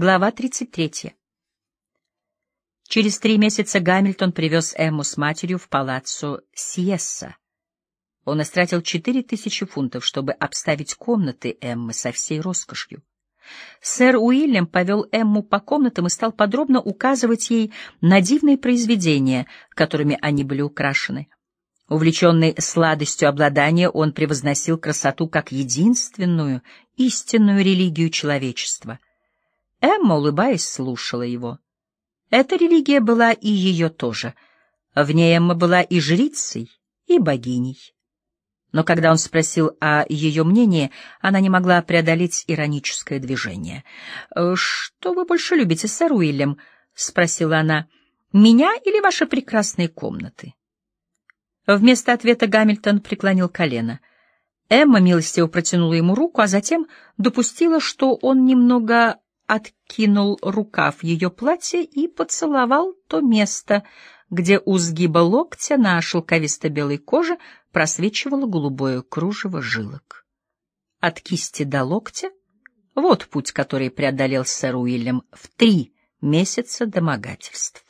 Глава 33. Через три месяца Гамильтон привез Эмму с матерью в палаццо Сиесса. Он истратил четыре тысячи фунтов, чтобы обставить комнаты Эммы со всей роскошью. Сэр Уильям повел Эмму по комнатам и стал подробно указывать ей на дивные произведения, которыми они были украшены. Увлеченный сладостью обладания, он превозносил красоту как единственную, истинную религию человечества. Эмма, улыбаясь, слушала его. Эта религия была и ее тоже. В ней Эмма была и жрицей, и богиней. Но когда он спросил о ее мнении, она не могла преодолеть ироническое движение. «Э, «Что вы больше любите, сэр Уильям?» — спросила она. «Меня или ваши прекрасные комнаты?» Вместо ответа Гамильтон преклонил колено. Эмма милостиво протянула ему руку, а затем допустила, что он немного откинул рукав ее платья и поцеловал то место, где у сгиба локтя на шелковисто-белой коже просвечивало голубое кружево жилок. От кисти до локтя — вот путь, который преодолел сэр Уильям в три месяца домогательств.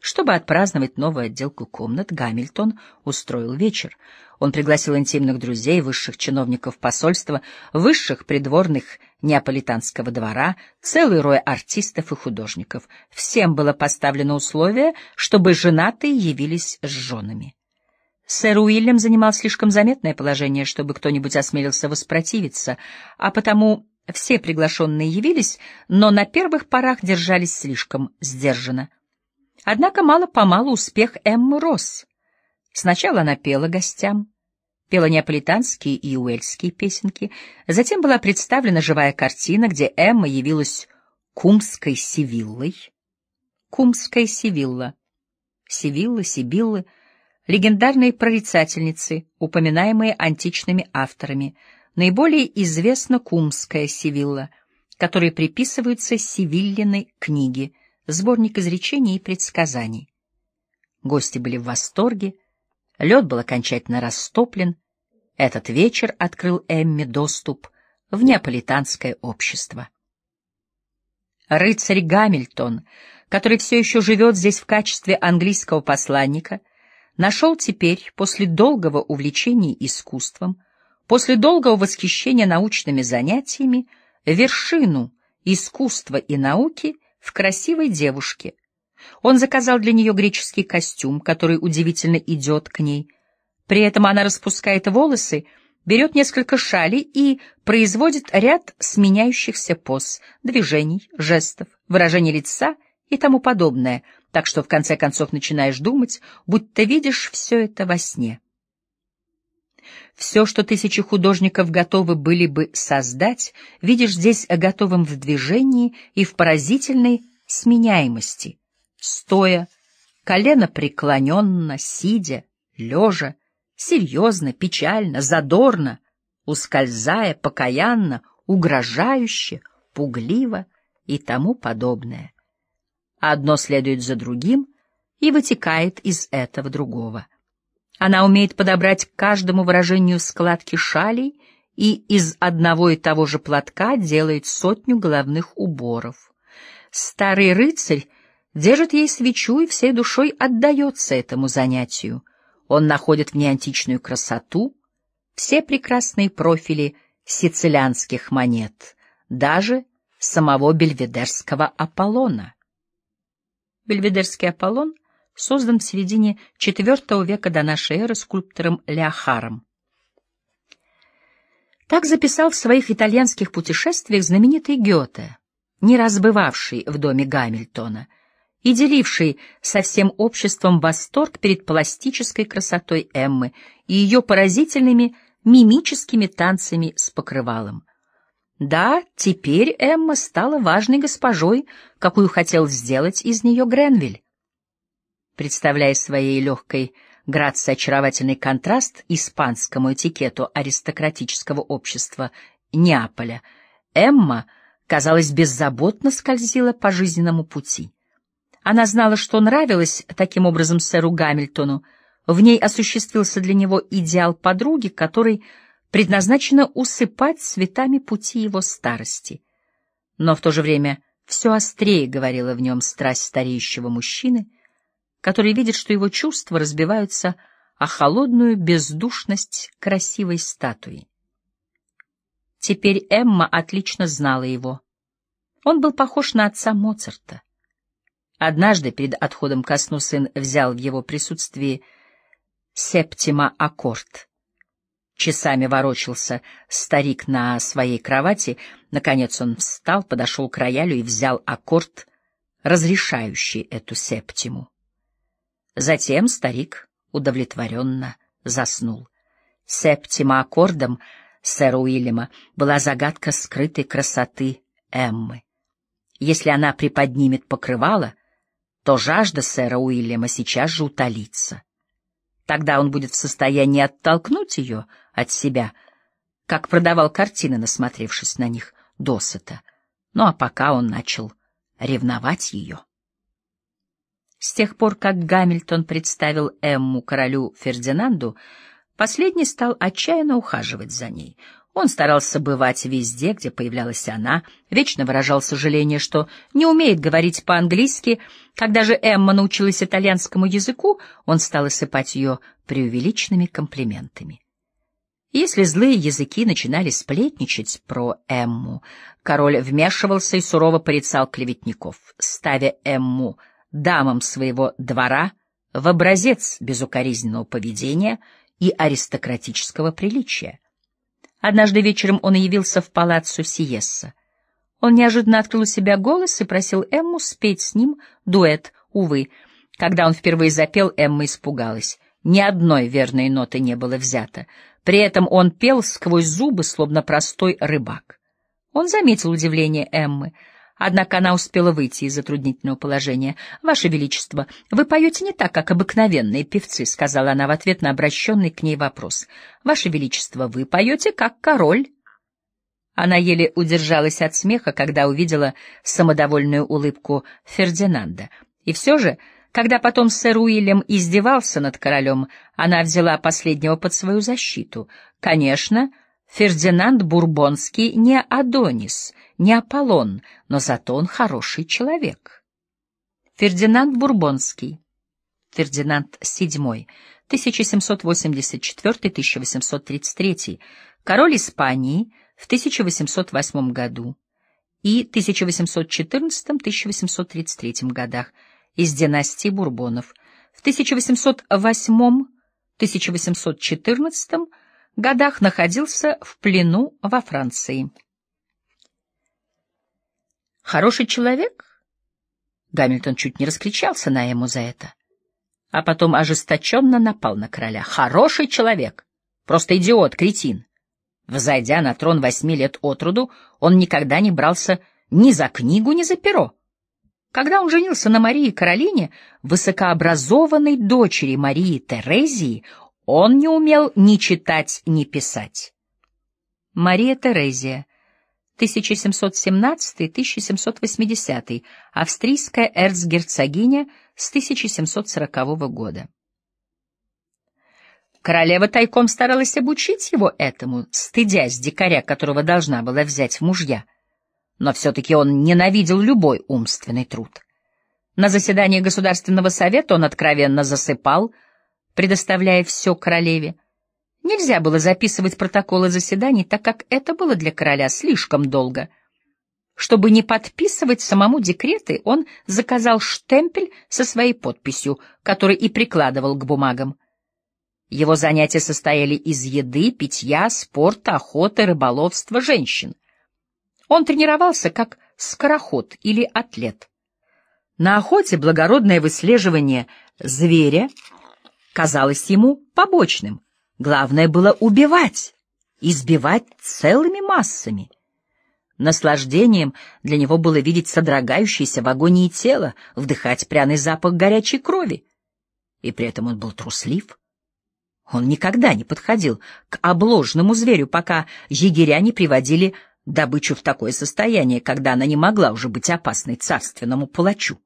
Чтобы отпраздновать новую отделку комнат, Гамильтон устроил вечер. Он пригласил интимных друзей, высших чиновников посольства, высших придворных неаполитанского двора, целый рой артистов и художников. Всем было поставлено условие, чтобы женатые явились с женами. Сэр Уильям занимал слишком заметное положение, чтобы кто-нибудь осмелился воспротивиться, а потому все приглашенные явились, но на первых порах держались слишком сдержанно. Однако мало-помалу успех Эммы рос. Сначала она пела гостям, пела неаполитанские и уэльские песенки, затем была представлена живая картина, где Эмма явилась кумской Сивиллой. Кумская Сивилла. Сивилла, Сибиллы — легендарные прорицательницы, упоминаемые античными авторами. Наиболее известна Кумская Сивилла, которой приписываются Сивиллины книги — сборник изречений и предсказаний. Гости были в восторге, лед был окончательно растоплен. Этот вечер открыл Эмме доступ в неаполитанское общество. Рыцарь Гамильтон, который все еще живет здесь в качестве английского посланника, нашел теперь, после долгого увлечения искусством, после долгого восхищения научными занятиями, вершину искусства и науки — в красивой девушке. Он заказал для нее греческий костюм, который удивительно идет к ней. При этом она распускает волосы, берет несколько шалей и производит ряд сменяющихся поз, движений, жестов, выражений лица и тому подобное, так что в конце концов начинаешь думать, будто видишь все это во сне. Все, что тысячи художников готовы были бы создать, видишь здесь готовым в движении и в поразительной сменяемости, стоя, колено преклоненно, сидя, лежа, серьезно, печально, задорно, ускользая, покаянно, угрожающе, пугливо и тому подобное. Одно следует за другим и вытекает из этого другого. Она умеет подобрать к каждому выражению складки шалей и из одного и того же платка делает сотню головных уборов. Старый рыцарь держит ей свечу и всей душой отдается этому занятию. Он находит в ней античную красоту, все прекрасные профили сицилианских монет, даже самого бельведерского Аполлона. Бельведерский Аполлон создан в середине IV века до нашей эры скульптором Леохаром. Так записал в своих итальянских путешествиях знаменитый Гёте, не раз бывавший в доме Гамильтона и деливший со всем обществом восторг перед пластической красотой Эммы и ее поразительными мимическими танцами с покрывалом. Да, теперь Эмма стала важной госпожой, какую хотел сделать из нее Гренвиль представляя своей легкой грацией очаровательный контраст испанскому этикету аристократического общества Неаполя, Эмма, казалось, беззаботно скользила по жизненному пути. Она знала, что нравилось таким образом сэру Гамильтону, в ней осуществился для него идеал подруги, который предназначено усыпать цветами пути его старости. Но в то же время все острее говорила в нем страсть стареющего мужчины, который видит, что его чувства разбиваются о холодную бездушность красивой статуи. Теперь Эмма отлично знала его. Он был похож на отца Моцарта. Однажды перед отходом ко сну сын взял в его присутствии септима аккорд. Часами ворочался старик на своей кровати. Наконец он встал, подошел к роялю и взял аккорд, разрешающий эту септиму. Затем старик удовлетворенно заснул. Септима аккордом сэра Уильяма была загадка скрытой красоты Эммы. Если она приподнимет покрывало, то жажда сэра Уильяма сейчас же утолится. Тогда он будет в состоянии оттолкнуть ее от себя, как продавал картины, насмотревшись на них досыта. Ну а пока он начал ревновать ее. С тех пор, как Гамильтон представил Эмму королю Фердинанду, последний стал отчаянно ухаживать за ней. Он старался бывать везде, где появлялась она, вечно выражал сожаление, что не умеет говорить по-английски. Когда же Эмма научилась итальянскому языку, он стал осыпать ее преувеличенными комплиментами. Если злые языки начинали сплетничать про Эмму, король вмешивался и сурово порицал клеветников, ставя Эмму — дамам своего двора в образец безукоризненного поведения и аристократического приличия. Однажды вечером он явился в палаццо Сиесса. Он неожиданно открыл у себя голос и просил Эмму спеть с ним дуэт, увы. Когда он впервые запел, Эмма испугалась. Ни одной верной ноты не было взято. При этом он пел сквозь зубы, словно простой рыбак. Он заметил удивление Эммы — Однако она успела выйти из затруднительного положения. «Ваше Величество, вы поете не так, как обыкновенные певцы», — сказала она в ответ на обращенный к ней вопрос. «Ваше Величество, вы поете как король». Она еле удержалась от смеха, когда увидела самодовольную улыбку Фердинанда. И все же, когда потом сэр Уильям издевался над королем, она взяла последнего под свою защиту. Конечно, Фердинанд Бурбонский не Адонис, не Аполлон, но зато он хороший человек. Фердинанд Бурбонский, Фердинанд VII, 1784-1833, король Испании в 1808 году и 1814-1833 годах из династии Бурбонов, в 1808-1814 годах находился в плену во Франции. «Хороший человек?» Гамильтон чуть не раскричался на ему за это, а потом ожесточенно напал на короля. «Хороший человек! Просто идиот, кретин!» Взойдя на трон восьми лет от роду, он никогда не брался ни за книгу, ни за перо. Когда он женился на Марии Каролине, высокообразованной дочери Марии Терезии, он не умел ни читать, ни писать. Мария Терезия, 1717-1780, австрийская эрцгерцогиня с 1740 года. Королева тайком старалась обучить его этому, стыдясь дикаря, которого должна была взять в мужья. Но все-таки он ненавидел любой умственный труд. На заседании Государственного совета он откровенно засыпал — предоставляя все королеве. Нельзя было записывать протоколы заседаний, так как это было для короля слишком долго. Чтобы не подписывать самому декреты, он заказал штемпель со своей подписью, который и прикладывал к бумагам. Его занятия состояли из еды, питья, спорта, охоты, рыболовства, женщин. Он тренировался как скороход или атлет. На охоте благородное выслеживание зверя — казалось ему побочным. Главное было убивать, избивать целыми массами. Наслаждением для него было видеть содрогающееся в агонии тело, вдыхать пряный запах горячей крови. И при этом он был труслив. Он никогда не подходил к обложенному зверю, пока егеря не приводили добычу в такое состояние, когда она не могла уже быть опасной царственному палачу.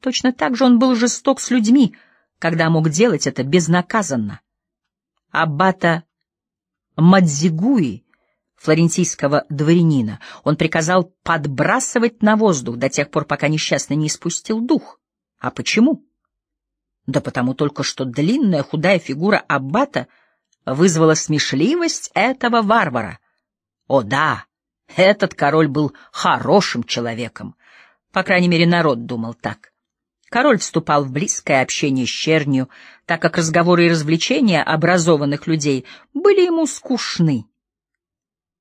Точно так же он был жесток с людьми, когда мог делать это безнаказанно. Аббата Мадзигуи флорентийского дворянина. Он приказал подбрасывать на воздух до тех пор, пока несчастный не испустил дух. А почему? Да потому только что длинная худая фигура аббата вызвала смешливость этого варвара. О да, этот король был хорошим человеком. По крайней мере, народ думал так. Король вступал в близкое общение с чернью, так как разговоры и развлечения образованных людей были ему скучны.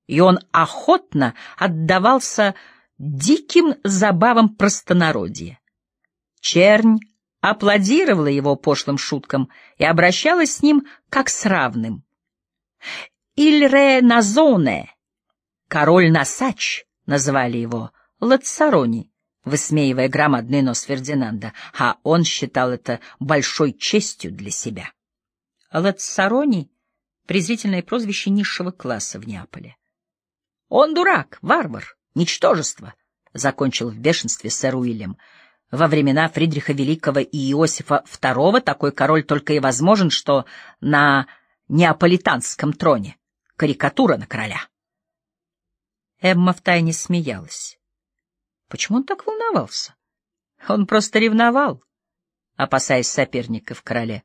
И он охотно отдавался диким забавам простонародья. Чернь аплодировала его пошлым шуткам и обращалась с ним как с равным. «Иль ре назоне» — король-носач, называли его Лацарони, высмеивая громадный нос Фердинанда, а он считал это большой честью для себя. Лацарони — презрительное прозвище низшего класса в Неаполе. «Он дурак, варвар, ничтожество», — закончил в бешенстве сэр Уильям. Во времена Фридриха Великого и Иосифа II такой король только и возможен, что на неаполитанском троне. Карикатура на короля. Эмма втайне смеялась. Почему он так волновался? Он просто ревновал, опасаясь соперника в короле.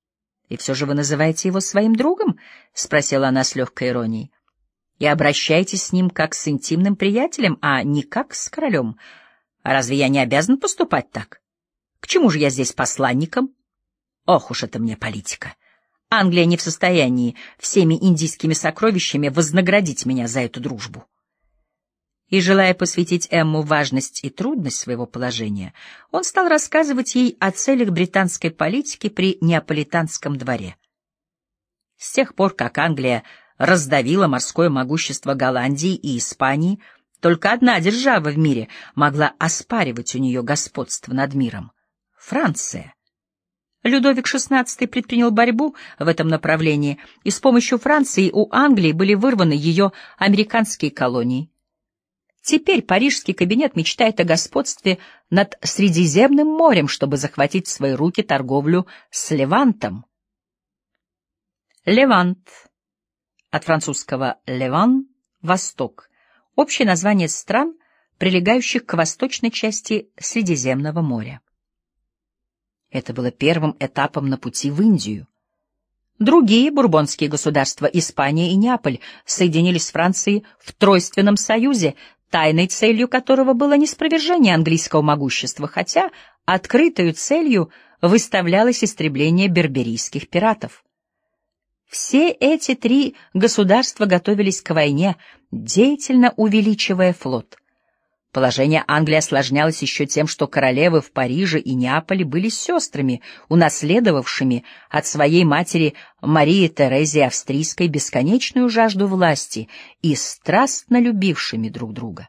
— И все же вы называете его своим другом? — спросила она с легкой иронией. — И обращаетесь с ним как с интимным приятелем, а не как с королем. А разве я не обязан поступать так? К чему же я здесь посланником? Ох уж это мне политика! Англия не в состоянии всеми индийскими сокровищами вознаградить меня за эту дружбу и, желая посвятить Эмму важность и трудность своего положения, он стал рассказывать ей о целях британской политики при Неаполитанском дворе. С тех пор, как Англия раздавила морское могущество Голландии и Испании, только одна держава в мире могла оспаривать у нее господство над миром — Франция. Людовик XVI предпринял борьбу в этом направлении, и с помощью Франции у Англии были вырваны ее американские колонии. Теперь парижский кабинет мечтает о господстве над Средиземным морем, чтобы захватить в свои руки торговлю с Левантом. Левант. От французского «леван» — «восток». Общее название стран, прилегающих к восточной части Средиземного моря. Это было первым этапом на пути в Индию. Другие бурбонские государства, Испания и Неаполь, соединились с Францией в Тройственном союзе, тайной целью которого было не спровержение английского могущества, хотя открытою целью выставлялось истребление берберийских пиратов. Все эти три государства готовились к войне, деятельно увеличивая флот. Положение Англии осложнялось еще тем, что королевы в Париже и Неаполе были сестрами, унаследовавшими от своей матери Марии Терезии Австрийской бесконечную жажду власти и страстно любившими друг друга.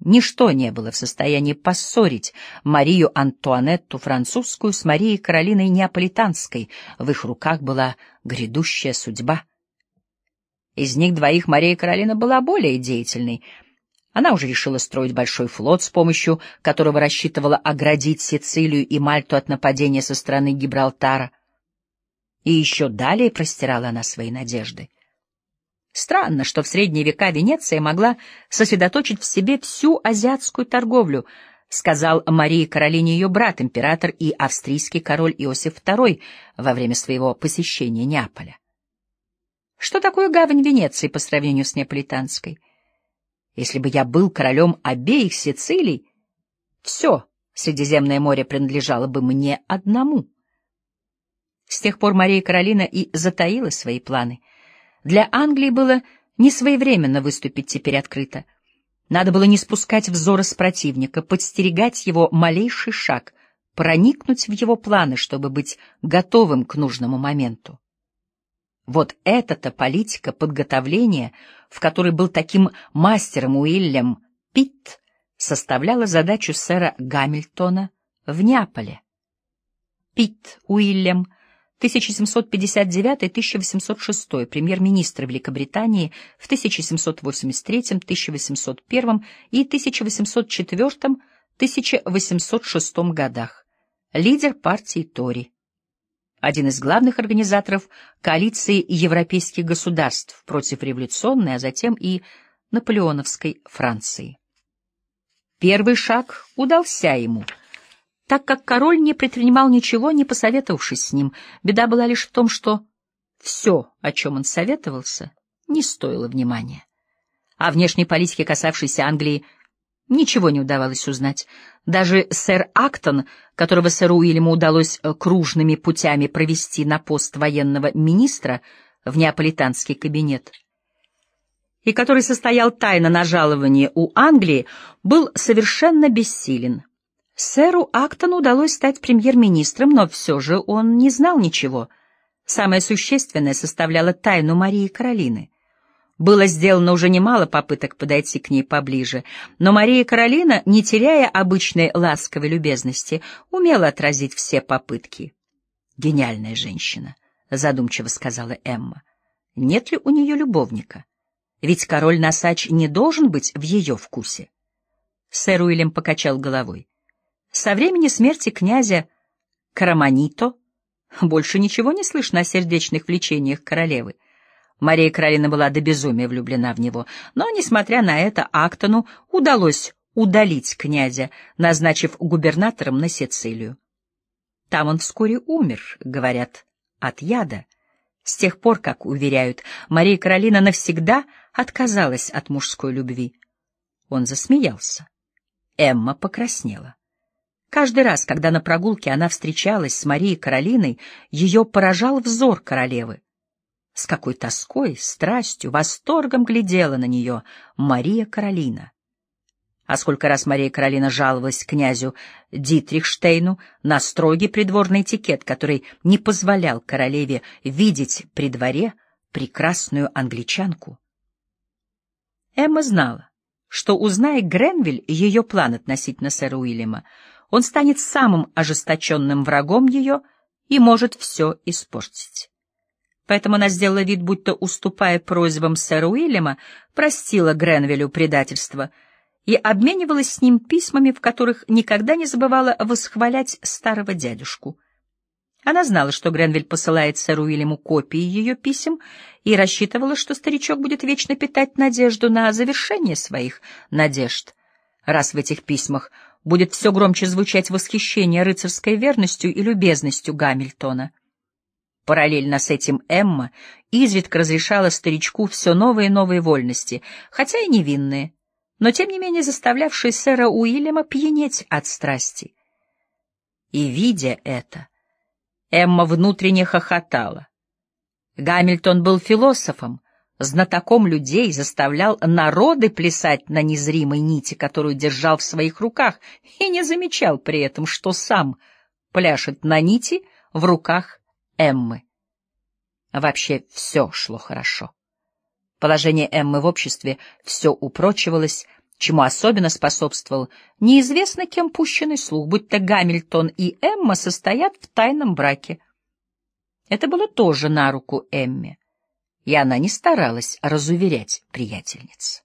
Ничто не было в состоянии поссорить Марию Антуанетту французскую с Марией Каролиной Неаполитанской, в их руках была грядущая судьба. Из них двоих Мария Каролина была более деятельной — она уже решила строить большой флот, с помощью которого рассчитывала оградить Сицилию и Мальту от нападения со стороны Гибралтара. И еще далее простирала она свои надежды. Странно, что в средние века Венеция могла сосредоточить в себе всю азиатскую торговлю, сказал Марии Каролине ее брат, император и австрийский король Иосиф II во время своего посещения Неаполя. Что такое гавань Венеции по сравнению с неаполитанской? Если бы я был королем обеих Сицилий, все Средиземное море принадлежало бы мне одному. С тех пор Мария Каролина и затаила свои планы. Для Англии было не своевременно выступить теперь открыто. Надо было не спускать взора с противника, подстерегать его малейший шаг, проникнуть в его планы, чтобы быть готовым к нужному моменту. Вот эта-то политика подготовления, в которой был таким мастером Уильям Питт, составляла задачу сэра Гамильтона в Неаполе. Питт Уильям, 1759-1806, премьер-министр Великобритании в 1783-1801 и 1804-1806 годах, лидер партии Тори. Один из главных организаторов коалиции европейских государств против революционной, а затем и наполеоновской Франции. Первый шаг удался ему, так как король не предпринимал ничего, не посоветовавшись с ним. Беда была лишь в том, что все, о чем он советовался, не стоило внимания. О внешней политике, касавшейся Англии, ничего не удавалось узнать. Даже сэр Актон, которого сэру Уильяму удалось э, кружными путями провести на пост военного министра в неаполитанский кабинет, и который состоял тайно на жаловании у Англии, был совершенно бессилен. Сэру Актону удалось стать премьер-министром, но все же он не знал ничего. Самое существенное составляло тайну Марии Каролины. Было сделано уже немало попыток подойти к ней поближе, но Мария Каролина, не теряя обычной ласковой любезности, умела отразить все попытки. «Гениальная женщина», — задумчиво сказала Эмма. «Нет ли у нее любовника?» Ведь король-носач не должен быть в ее вкусе. Сэр Уильям покачал головой. Со времени смерти князя Караманито больше ничего не слышно о сердечных влечениях королевы. Мария Каролина была до безумия влюблена в него, но, несмотря на это, Актону удалось удалить князя, назначив губернатором на Сицилию. Там он вскоре умер, говорят, от яда. С тех пор, как уверяют, Мария Каролина навсегда отказалась от мужской любви. Он засмеялся. Эмма покраснела. Каждый раз, когда на прогулке она встречалась с Марией Каролиной, ее поражал взор королевы. С какой тоской, страстью, восторгом глядела на нее Мария Каролина. А сколько раз Мария Каролина жаловалась князю Дитрихштейну на строгий придворный этикет, который не позволял королеве видеть при дворе прекрасную англичанку. Эмма знала, что, узная Гренвиль ее план относительно сэра Уильяма, он станет самым ожесточенным врагом ее и может все испортить. Поэтому она сделала вид, будто, уступая просьбам сэра Уильяма, простила Гренвилю предательство и обменивалась с ним письмами, в которых никогда не забывала восхвалять старого дядюшку — она знала, что Гренвиль посылает сэру Уильяму копии ее писем и рассчитывала, что старичок будет вечно питать надежду на завершение своих надежд. Раз в этих письмах будет все громче звучать восхищение рыцарской верностью и любезностью Гамильтона. Параллельно с этим Эмма изредка разрешала старичку все новые и новые вольности, хотя и невинные, но тем не менее заставлявшие сэра Уильяма пьянеть от страсти. И, видя это, Эмма внутренне хохотала. Гамильтон был философом, знатоком людей, заставлял народы плясать на незримой нити, которую держал в своих руках, и не замечал при этом, что сам пляшет на нити в руках Эммы. Вообще все шло хорошо. Положение Эммы в обществе все упрочивалось, чему особенно способствовал неизвестно кем пущенный слух, будто Гамильтон и Эмма состоят в тайном браке. Это было тоже на руку Эмме, и она не старалась разуверять приятельниц.